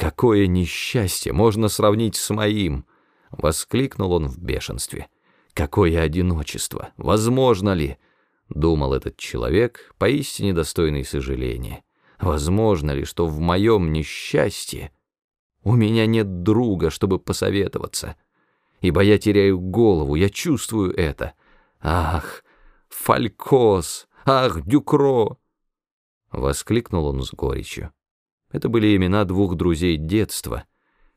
Какое несчастье можно сравнить с моим? Воскликнул он в бешенстве. Какое одиночество! Возможно ли? Думал этот человек, поистине достойный сожаления. Возможно ли, что в моем несчастье у меня нет друга, чтобы посоветоваться? Ибо я теряю голову, я чувствую это. Ах, Фалькос! Ах, Дюкро! Воскликнул он с горечью. Это были имена двух друзей детства,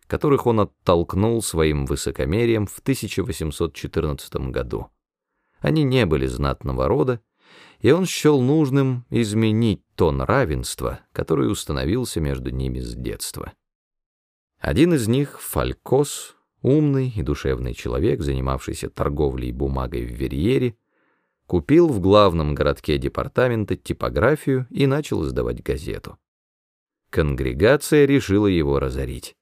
которых он оттолкнул своим высокомерием в 1814 году. Они не были знатного рода, и он счел нужным изменить тон равенства, который установился между ними с детства. Один из них, Фалькос, умный и душевный человек, занимавшийся торговлей бумагой в Верьере, купил в главном городке департамента типографию и начал издавать газету. Конгрегация решила его разорить.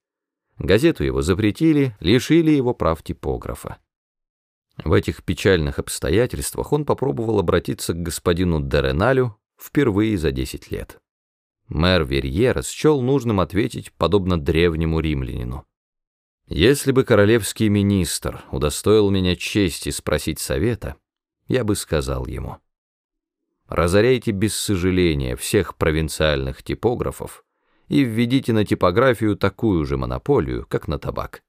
Газету его запретили, лишили его прав типографа. В этих печальных обстоятельствах он попробовал обратиться к господину Дереналю впервые за 10 лет. Мэр Верьера счел нужным ответить подобно древнему римлянину. «Если бы королевский министр удостоил меня чести спросить совета, я бы сказал ему, разоряйте без сожаления всех провинциальных типографов и введите на типографию такую же монополию, как на табак».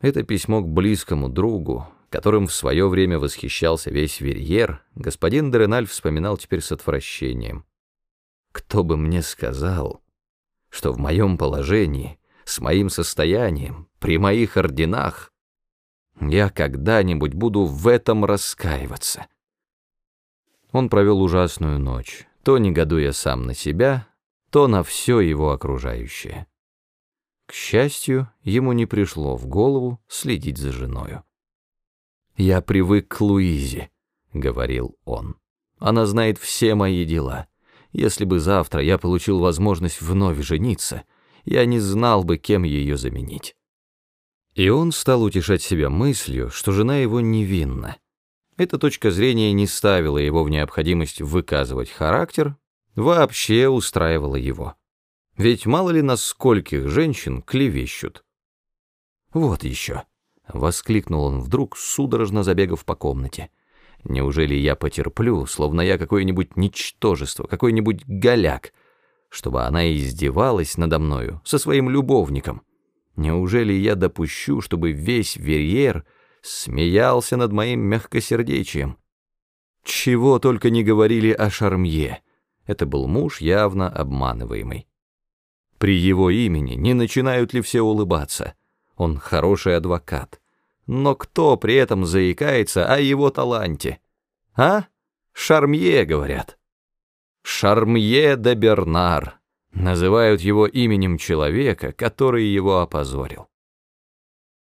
Это письмо к близкому другу, которым в свое время восхищался весь Верьер, господин Дереналь вспоминал теперь с отвращением. Кто бы мне сказал, что в моем положении, с моим состоянием, при моих орденах, я когда-нибудь буду в этом раскаиваться. Он провел ужасную ночь, то негодуя сам на себя, то на все его окружающее. К счастью, ему не пришло в голову следить за женою. «Я привык к Луизе», — говорил он. «Она знает все мои дела. Если бы завтра я получил возможность вновь жениться, я не знал бы, кем ее заменить». И он стал утешать себя мыслью, что жена его невинна. Эта точка зрения не ставила его в необходимость выказывать характер, вообще устраивала его. Ведь мало ли на скольких женщин клевещут. Вот еще. — воскликнул он вдруг, судорожно забегав по комнате. «Неужели я потерплю, словно я какое-нибудь ничтожество, какой-нибудь голяк, чтобы она издевалась надо мною, со своим любовником? Неужели я допущу, чтобы весь Верьер смеялся над моим мягкосердечием? Чего только не говорили о Шармье. Это был муж, явно обманываемый. При его имени не начинают ли все улыбаться?» Он хороший адвокат. Но кто при этом заикается о его таланте? А? Шармье, говорят. Шармье де Бернар. Называют его именем человека, который его опозорил.